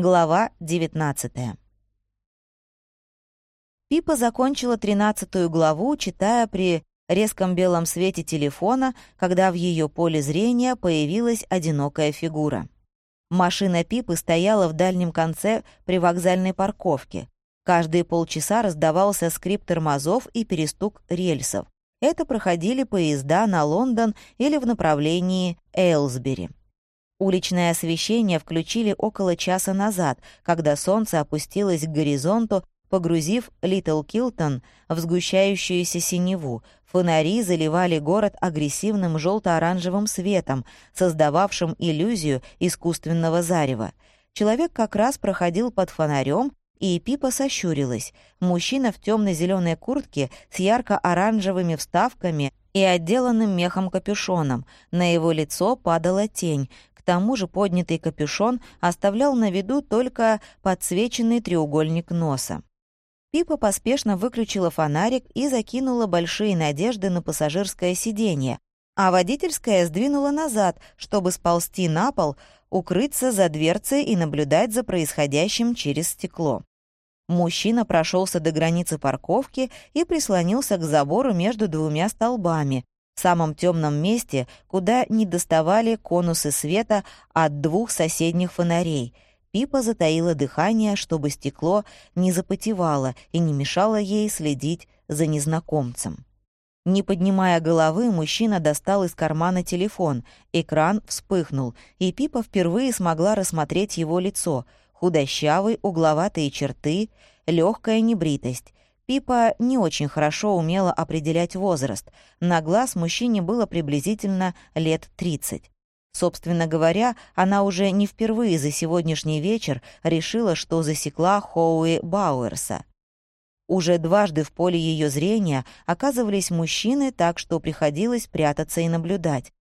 Глава 19 Пипа закончила тринадцатую главу, читая при резком белом свете телефона, когда в ее поле зрения появилась одинокая фигура. Машина Пипы стояла в дальнем конце привокзальной парковки. Каждые полчаса раздавался скрип тормозов и перестук рельсов. Это проходили поезда на Лондон или в направлении Эйлсбери. Уличное освещение включили около часа назад, когда солнце опустилось к горизонту, погрузив Литл Килтон в сгущающуюся синеву. Фонари заливали город агрессивным желто-оранжевым светом, создававшим иллюзию искусственного зарева. Человек как раз проходил под фонарем, и Пипа сощурилась. Мужчина в темно-зеленой куртке с ярко-оранжевыми вставками и отделанным мехом капюшоном. На его лицо падала тень. Тому же поднятый капюшон оставлял на виду только подсвеченный треугольник носа. Пипа поспешно выключила фонарик и закинула большие надежды на пассажирское сиденье, а водительское сдвинула назад, чтобы сползти на пол, укрыться за дверцей и наблюдать за происходящим через стекло. Мужчина прошелся до границы парковки и прислонился к забору между двумя столбами, самом темном месте, куда не доставали конусы света от двух соседних фонарей. Пипа затаила дыхание, чтобы стекло не запотевало и не мешало ей следить за незнакомцем. Не поднимая головы, мужчина достал из кармана телефон. Экран вспыхнул, и Пипа впервые смогла рассмотреть его лицо — Худощавый, угловатые черты, легкая небритость. Пипа не очень хорошо умела определять возраст. На глаз мужчине было приблизительно лет 30. Собственно говоря, она уже не впервые за сегодняшний вечер решила, что засекла Хоуи Бауэрса. Уже дважды в поле ее зрения оказывались мужчины, так что приходилось прятаться и наблюдать.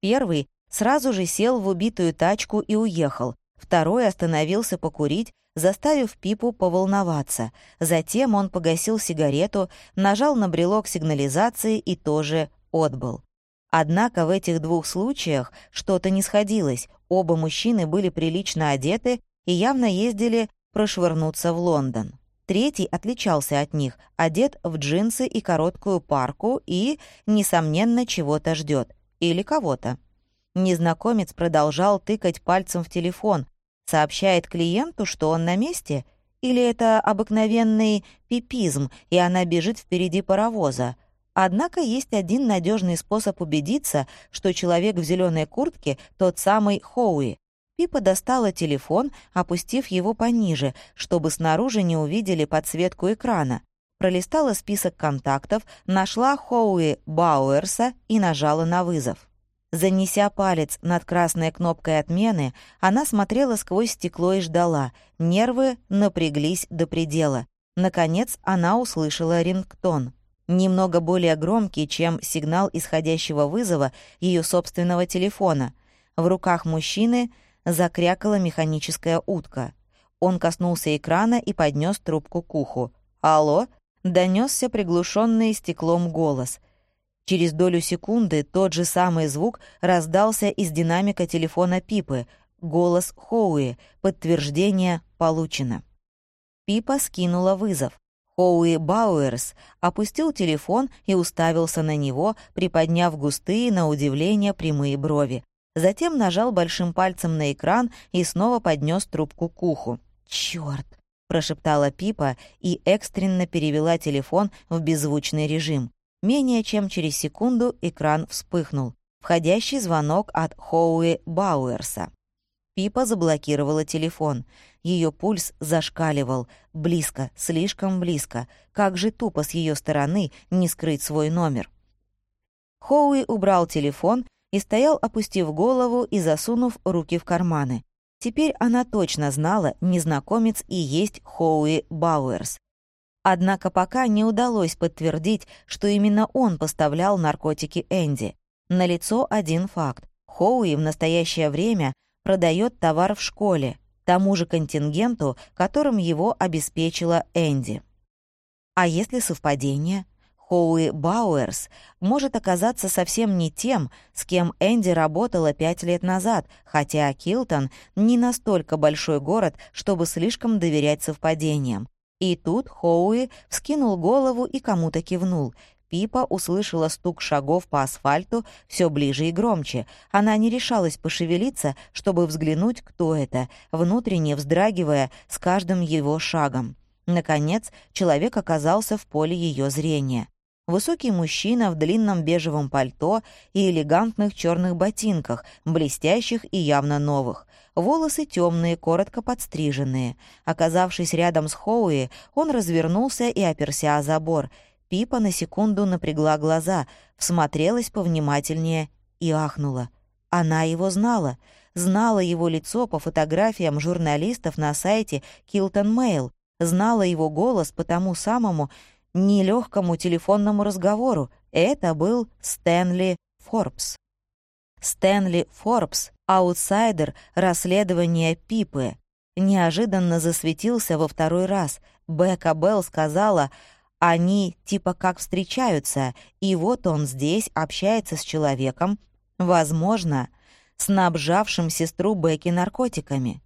Первый сразу же сел в убитую тачку и уехал, Второй остановился покурить, заставив Пипу поволноваться. Затем он погасил сигарету, нажал на брелок сигнализации и тоже отбыл. Однако в этих двух случаях что-то не сходилось. Оба мужчины были прилично одеты и явно ездили прошвырнуться в Лондон. Третий отличался от них, одет в джинсы и короткую парку и, несомненно, чего-то ждет. Или кого-то. Незнакомец продолжал тыкать пальцем в телефон, сообщает клиенту, что он на месте, или это обыкновенный пипизм, и она бежит впереди паровоза. Однако есть один надежный способ убедиться, что человек в зеленой куртке тот самый Хоуи. Пипа достала телефон, опустив его пониже, чтобы снаружи не увидели подсветку экрана. Пролистала список контактов, нашла Хоуи Бауэрса и нажала на вызов. Занеся палец над красной кнопкой отмены, она смотрела сквозь стекло и ждала. Нервы напряглись до предела. Наконец она услышала рингтон. Немного более громкий, чем сигнал исходящего вызова ее собственного телефона. В руках мужчины закрякала механическая утка. Он коснулся экрана и поднес трубку к уху. «Алло?» — донесся приглушенный стеклом голос — Через долю секунды тот же самый звук раздался из динамика телефона Пипы. Голос Хоуи. Подтверждение получено. Пипа скинула вызов. Хоуи Бауэрс опустил телефон и уставился на него, приподняв густые, на удивление, прямые брови. Затем нажал большим пальцем на экран и снова поднес трубку к уху. «Чёрт!» — прошептала Пипа и экстренно перевела телефон в беззвучный режим. Менее чем через секунду экран вспыхнул. Входящий звонок от Хоуи Бауэрса. Пипа заблокировала телефон. Ее пульс зашкаливал. Близко, слишком близко. Как же тупо с ее стороны не скрыть свой номер. Хоуи убрал телефон и стоял, опустив голову и засунув руки в карманы. Теперь она точно знала, незнакомец и есть Хоуи Бауэрс. Однако пока не удалось подтвердить, что именно он поставлял наркотики Энди. Налицо один факт. Хоуи в настоящее время продает товар в школе, тому же контингенту, которым его обеспечила Энди. А если совпадение? Хоуи Бауэрс может оказаться совсем не тем, с кем Энди работала пять лет назад, хотя Килтон не настолько большой город, чтобы слишком доверять совпадениям. И тут Хоуи вскинул голову и кому-то кивнул. Пипа услышала стук шагов по асфальту все ближе и громче. Она не решалась пошевелиться, чтобы взглянуть, кто это, внутренне вздрагивая с каждым его шагом. Наконец, человек оказался в поле ее зрения. Высокий мужчина в длинном бежевом пальто и элегантных черных ботинках, блестящих и явно новых. Волосы темные, коротко подстриженные. Оказавшись рядом с Хоуи, он развернулся и оперся о забор. Пипа на секунду напрягла глаза, всмотрелась повнимательнее и ахнула. Она его знала. Знала его лицо по фотографиям журналистов на сайте Килтон Мэйл. Знала его голос по тому самому нелегкому телефонному разговору. Это был Стэнли Форбс. Стэнли Форбс, аутсайдер расследования Пипы, неожиданно засветился во второй раз. Бека Белл сказала, они типа как встречаются, и вот он здесь общается с человеком, возможно, снабжавшим сестру Бекки наркотиками.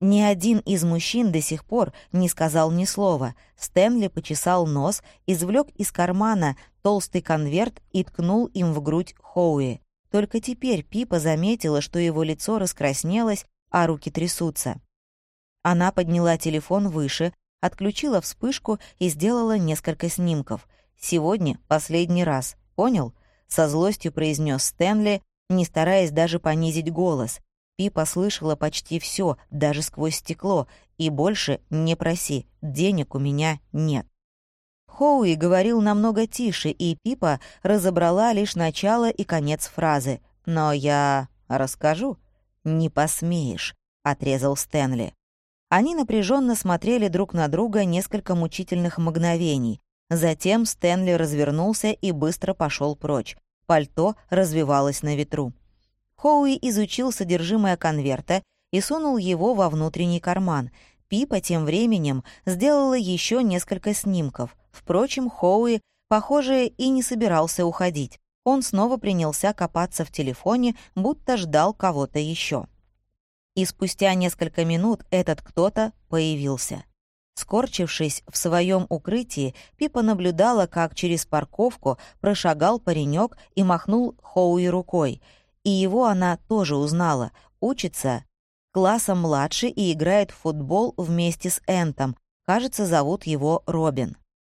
Ни один из мужчин до сих пор не сказал ни слова. Стэнли почесал нос, извлек из кармана толстый конверт и ткнул им в грудь Хоуи. Только теперь Пипа заметила, что его лицо раскраснелось, а руки трясутся. Она подняла телефон выше, отключила вспышку и сделала несколько снимков. «Сегодня последний раз, понял?» — со злостью произнес Стэнли, не стараясь даже понизить голос. Пипа слышала почти все, даже сквозь стекло, и больше не проси, денег у меня нет. Хоуи говорил намного тише, и Пипа разобрала лишь начало и конец фразы. «Но я расскажу». «Не посмеешь», — отрезал Стэнли. Они напряженно смотрели друг на друга несколько мучительных мгновений. Затем Стэнли развернулся и быстро пошел прочь. Пальто развивалось на ветру. Хоуи изучил содержимое конверта и сунул его во внутренний карман. Пипа тем временем сделала еще несколько снимков. Впрочем, Хоуи, похоже, и не собирался уходить. Он снова принялся копаться в телефоне, будто ждал кого-то еще. И спустя несколько минут этот кто-то появился. Скорчившись в своем укрытии, Пипа наблюдала, как через парковку прошагал паренек и махнул Хоуи рукой — и его она тоже узнала. Учится классом младше и играет в футбол вместе с Энтом. Кажется, зовут его Робин.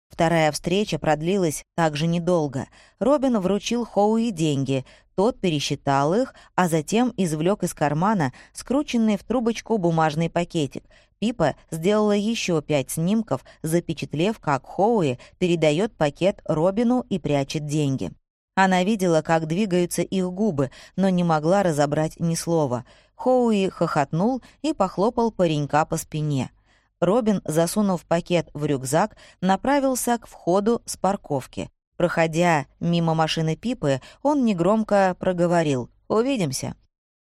Вторая встреча продлилась также недолго. Робин вручил Хоуи деньги, тот пересчитал их, а затем извлек из кармана скрученный в трубочку бумажный пакетик. Пипа сделала еще пять снимков, запечатлев, как Хоуи передает пакет Робину и прячет деньги. Она видела, как двигаются их губы, но не могла разобрать ни слова. Хоуи хохотнул и похлопал паренька по спине. Робин, засунув пакет в рюкзак, направился к входу с парковки. Проходя мимо машины Пипы, он негромко проговорил «Увидимся».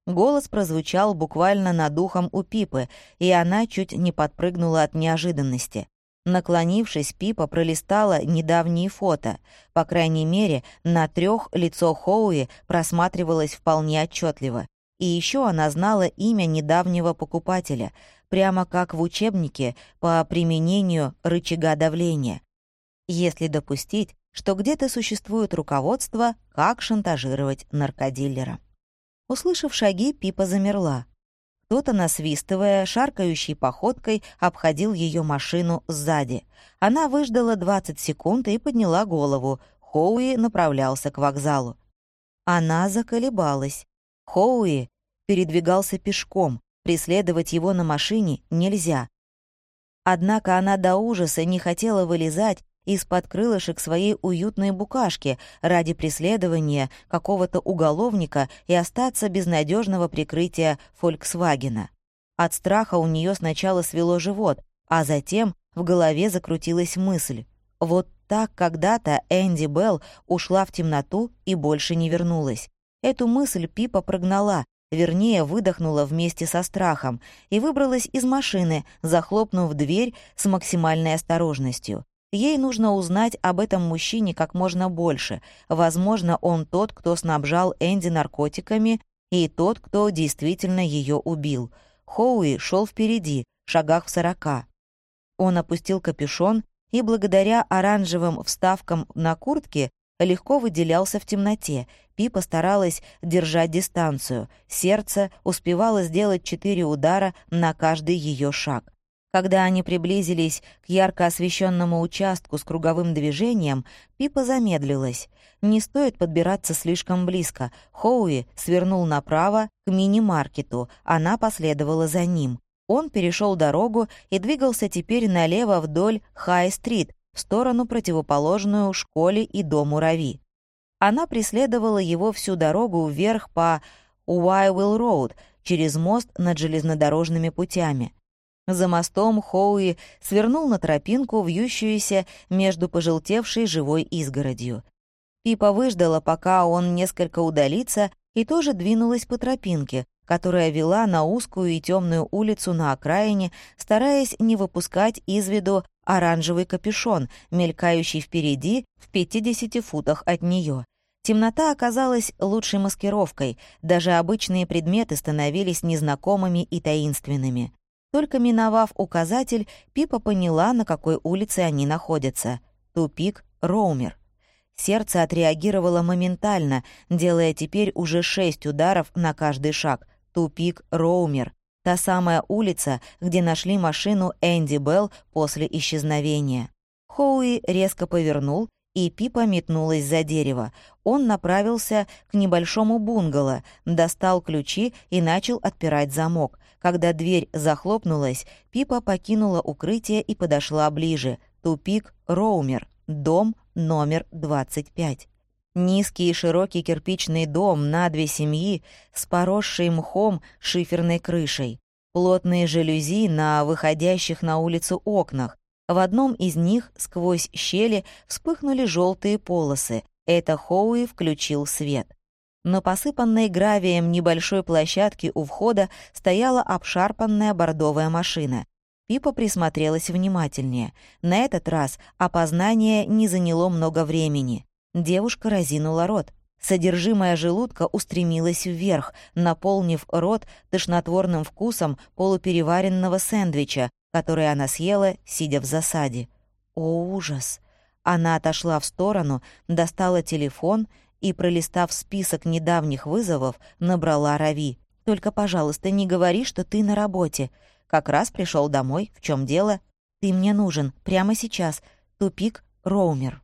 Голос прозвучал буквально над ухом у Пипы, и она чуть не подпрыгнула от неожиданности. Наклонившись, Пипа пролистала недавние фото. По крайней мере, на трех лицо Хоуи просматривалось вполне отчетливо. И еще она знала имя недавнего покупателя, прямо как в учебнике по применению рычага давления. Если допустить, что где-то существует руководство, как шантажировать наркодиллера. Услышав шаги, Пипа замерла. Кто-то, насвистывая, шаркающей походкой, обходил ее машину сзади. Она выждала 20 секунд и подняла голову. Хоуи направлялся к вокзалу. Она заколебалась. Хоуи передвигался пешком, преследовать его на машине нельзя. Однако она до ужаса не хотела вылезать из-под крылышек своей уютной букашки ради преследования какого-то уголовника и остаться без надежного прикрытия «Фольксвагена». От страха у нее сначала свело живот, а затем в голове закрутилась мысль. Вот так когда-то Энди Белл ушла в темноту и больше не вернулась. Эту мысль Пипа прогнала, вернее, выдохнула вместе со страхом и выбралась из машины, захлопнув дверь с максимальной осторожностью. Ей нужно узнать об этом мужчине как можно больше. Возможно, он тот, кто снабжал Энди наркотиками, и тот, кто действительно ее убил. Хоуи шел впереди, шагах в сорока. Он опустил капюшон и благодаря оранжевым вставкам на куртке легко выделялся в темноте. Пипа старалась держать дистанцию. Сердце успевало сделать четыре удара на каждый ее шаг. Когда они приблизились к ярко освещенному участку с круговым движением, Пипа замедлилась. Не стоит подбираться слишком близко. Хоуи свернул направо к мини-маркету, она последовала за ним. Он перешел дорогу и двигался теперь налево вдоль Хай-стрит, в сторону противоположную школе и дому Рави. Она преследовала его всю дорогу вверх по Уайвилл-роуд, через мост над железнодорожными путями. За мостом Хоуи свернул на тропинку, вьющуюся между пожелтевшей живой изгородью. Пипа выждала, пока он несколько удалится, и тоже двинулась по тропинке, которая вела на узкую и темную улицу на окраине, стараясь не выпускать из виду оранжевый капюшон, мелькающий впереди в 50 футах от нее. Темнота оказалась лучшей маскировкой, даже обычные предметы становились незнакомыми и таинственными. Только миновав указатель, Пипа поняла, на какой улице они находятся. Тупик Роумер. Сердце отреагировало моментально, делая теперь уже шесть ударов на каждый шаг. Тупик Роумер. Та самая улица, где нашли машину Энди Белл после исчезновения. Хоуи резко повернул, и Пипа метнулась за дерево. Он направился к небольшому бунгало, достал ключи и начал отпирать замок. Когда дверь захлопнулась, Пипа покинула укрытие и подошла ближе. Тупик Роумер, дом номер 25. Низкий и широкий кирпичный дом на две семьи с поросшей мхом шиферной крышей. Плотные жалюзи на выходящих на улицу окнах. В одном из них сквозь щели вспыхнули желтые полосы. Это Хоуи включил свет. На посыпанной гравием небольшой площадке у входа стояла обшарпанная бордовая машина. Пипа присмотрелась внимательнее. На этот раз опознание не заняло много времени. Девушка разинула рот. Содержимое желудка устремилось вверх, наполнив рот тошнотворным вкусом полупереваренного сэндвича, который она съела, сидя в засаде. О, ужас! Она отошла в сторону, достала телефон и, пролистав список недавних вызовов, набрала Рави. «Только, пожалуйста, не говори, что ты на работе. Как раз пришел домой. В чем дело? Ты мне нужен. Прямо сейчас. Тупик Роумер».